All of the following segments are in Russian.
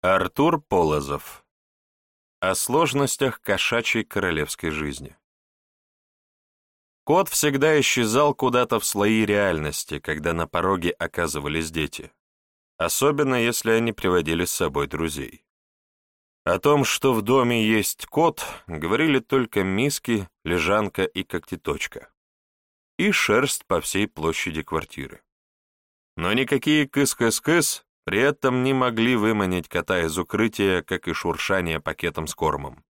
Артур Полозов. О сложностях кошачьей королевской жизни. Кот всегда исчезал куда-то в слои реальности, когда на пороге оказывались дети, особенно если они приводили с собой друзей. О том, что в доме есть кот, говорили только миски, лежанка и когтеточка. И шерсть по всей площади квартиры. Но никакие кыс-кыс-кыс при этом не могли выманить кота из укрытия, как и шуршание пакетом с кормом.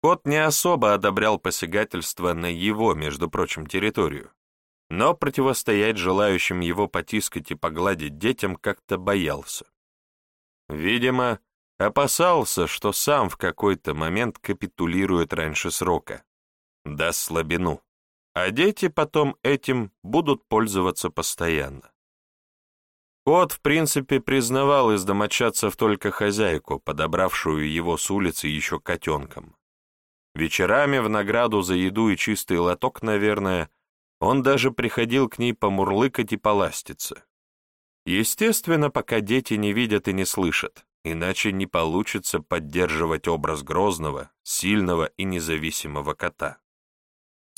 Кот не особо одобрял посягательство на его, между прочим, территорию, но противостоять желающим его потискать и погладить детям как-то боялся. Видимо, опасался, что сам в какой-то момент капитулирует раньше срока, даст слабину, а дети потом этим будут пользоваться постоянно. Кот, в принципе, признавал из домочадцев только хозяйку, подобравшую его с улицы еще котенком. Вечерами в награду за еду и чистый лоток, наверное, он даже приходил к ней помурлыкать и поластиться. Естественно, пока дети не видят и не слышат, иначе не получится поддерживать образ грозного, сильного и независимого кота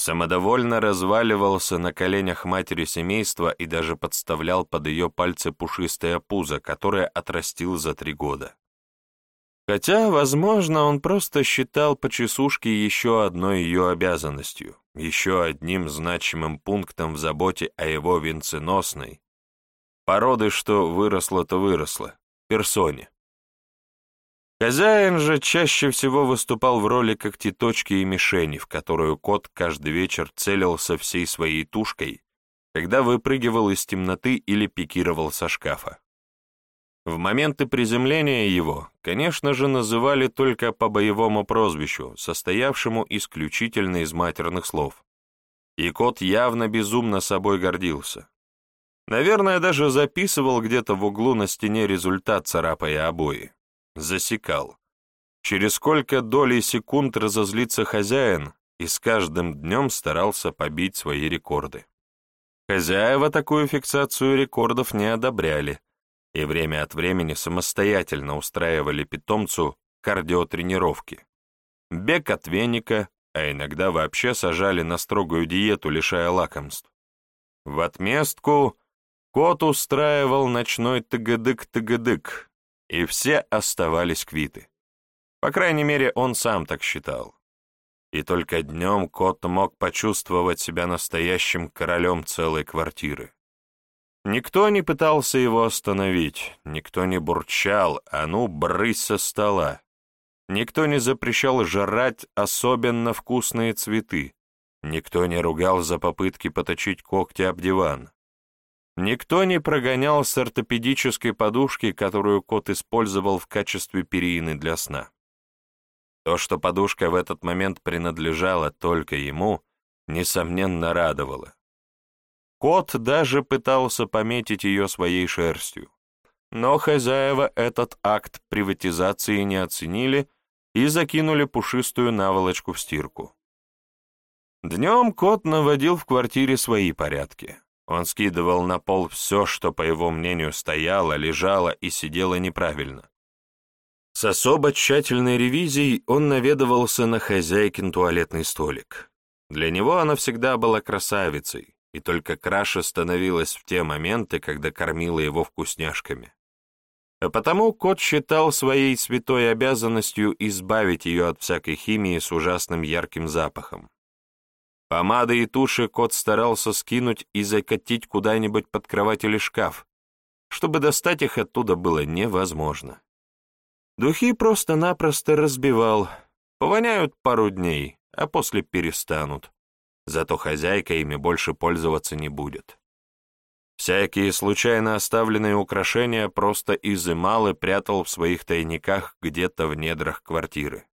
самодовольно разваливался на коленях матери семейства и даже подставлял под ее пальцы пушистое пузо, которое отрастил за три года. Хотя, возможно, он просто считал почесушки еще одной ее обязанностью, еще одним значимым пунктом в заботе о его венценосной, породы, что выросло-то выросло, персоне. Хозяин же чаще всего выступал в роли когтеточки и мишени, в которую кот каждый вечер целился всей своей тушкой, когда выпрыгивал из темноты или пикировал со шкафа. В моменты приземления его, конечно же, называли только по боевому прозвищу, состоявшему исключительно из матерных слов. И кот явно безумно собой гордился. Наверное, даже записывал где-то в углу на стене результат, царапая обои засекал. Через сколько долей секунд разозлится хозяин, и с каждым днем старался побить свои рекорды. Хозяева такую фиксацию рекордов не одобряли, и время от времени самостоятельно устраивали питомцу кардиотренировки. Бег от веника, а иногда вообще сажали на строгую диету, лишая лакомств. В отместку кот устраивал ночной тыгадык-тыгадык, и все оставались квиты. По крайней мере, он сам так считал. И только днем кот мог почувствовать себя настоящим королем целой квартиры. Никто не пытался его остановить, никто не бурчал, а ну, брысь со стола. Никто не запрещал жрать особенно вкусные цветы, никто не ругал за попытки поточить когти об диван. Никто не прогонял с ортопедической подушки, которую кот использовал в качестве перины для сна. То, что подушка в этот момент принадлежала только ему, несомненно радовало. Кот даже пытался пометить ее своей шерстью. Но хозяева этот акт приватизации не оценили и закинули пушистую наволочку в стирку. Днем кот наводил в квартире свои порядки. Он скидывал на пол все, что, по его мнению, стояло, лежало и сидело неправильно. С особо тщательной ревизией он наведывался на хозяйкин туалетный столик. Для него она всегда была красавицей, и только краше становилась в те моменты, когда кормила его вкусняшками. А потому кот считал своей святой обязанностью избавить ее от всякой химии с ужасным ярким запахом. Помады и туши кот старался скинуть и закатить куда-нибудь под кровать или шкаф, чтобы достать их оттуда было невозможно. Духи просто-напросто разбивал, повоняют пару дней, а после перестанут. Зато хозяйка ими больше пользоваться не будет. Всякие случайно оставленные украшения просто изымал и прятал в своих тайниках где-то в недрах квартиры.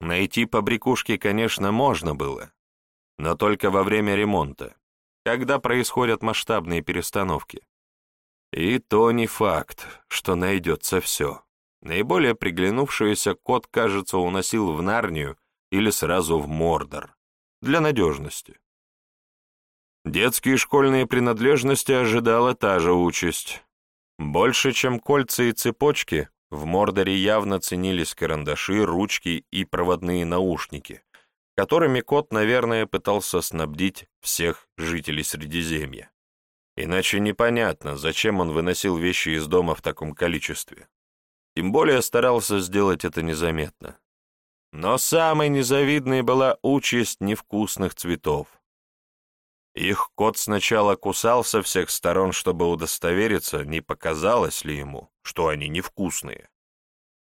Найти побрякушки, конечно, можно было, но только во время ремонта, когда происходят масштабные перестановки. И то не факт, что найдется все. Наиболее приглянувшийся кот, кажется, уносил в Нарнию или сразу в Мордор, для надежности. Детские школьные принадлежности ожидала та же участь. Больше, чем кольца и цепочки, в Мордоре явно ценились карандаши, ручки и проводные наушники, которыми кот, наверное, пытался снабдить всех жителей Средиземья. Иначе непонятно, зачем он выносил вещи из дома в таком количестве. Тем более старался сделать это незаметно. Но самой незавидной была участь невкусных цветов. Их кот сначала кусал со всех сторон, чтобы удостовериться, не показалось ли ему, что они невкусные.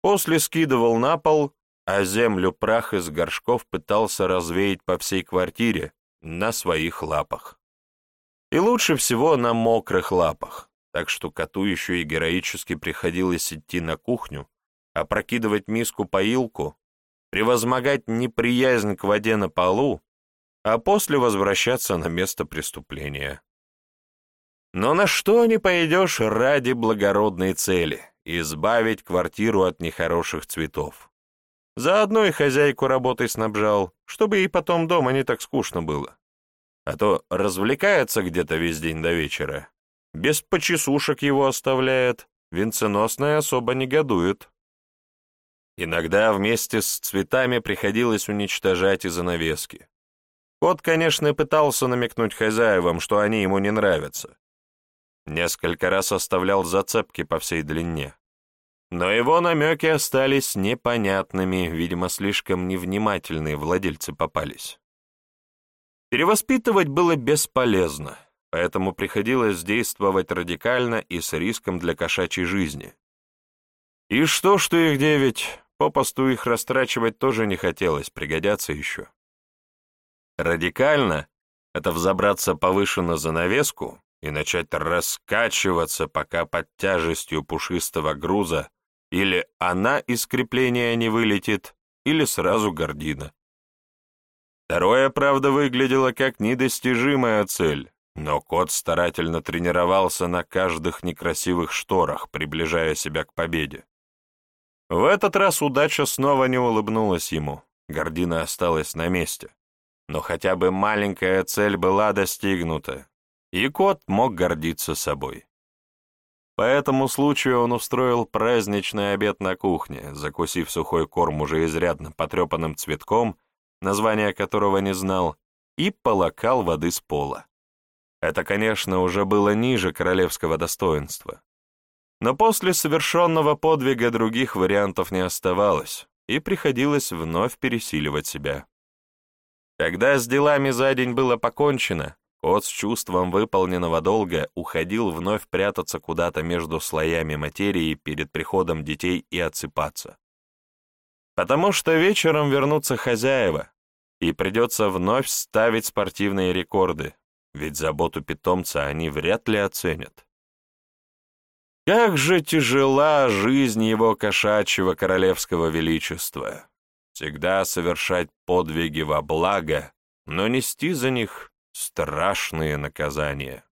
После скидывал на пол, а землю прах из горшков пытался развеять по всей квартире на своих лапах. И лучше всего на мокрых лапах, так что коту еще и героически приходилось идти на кухню, опрокидывать миску-поилку, превозмогать неприязнь к воде на полу, а после возвращаться на место преступления. Но на что не пойдешь ради благородной цели — избавить квартиру от нехороших цветов. Заодно и хозяйку работой снабжал, чтобы ей потом дома не так скучно было а то развлекается где-то весь день до вечера. Без почесушек его оставляет, венценосная особо негодует. Иногда вместе с цветами приходилось уничтожать и занавески. Кот, конечно, пытался намекнуть хозяевам, что они ему не нравятся. Несколько раз оставлял зацепки по всей длине. Но его намеки остались непонятными, видимо, слишком невнимательные владельцы попались. Перевоспитывать было бесполезно, поэтому приходилось действовать радикально и с риском для кошачьей жизни. И что, что их девять, попосту их растрачивать тоже не хотелось, пригодятся еще. Радикально — это взобраться повыше на занавеску и начать раскачиваться, пока под тяжестью пушистого груза или она из крепления не вылетит, или сразу гордина. Второе, правда, выглядело как недостижимая цель, но кот старательно тренировался на каждых некрасивых шторах, приближая себя к победе. В этот раз удача снова не улыбнулась ему, гордина осталась на месте. Но хотя бы маленькая цель была достигнута, и кот мог гордиться собой. По этому случаю он устроил праздничный обед на кухне, закусив сухой корм уже изрядно потрепанным цветком название которого не знал, и полакал воды с пола. Это, конечно, уже было ниже королевского достоинства. Но после совершенного подвига других вариантов не оставалось, и приходилось вновь пересиливать себя. Когда с делами за день было покончено, кот с чувством выполненного долга уходил вновь прятаться куда-то между слоями материи перед приходом детей и отсыпаться потому что вечером вернутся хозяева, и придется вновь ставить спортивные рекорды, ведь заботу питомца они вряд ли оценят. Как же тяжела жизнь его кошачьего королевского величества! Всегда совершать подвиги во благо, но нести за них страшные наказания.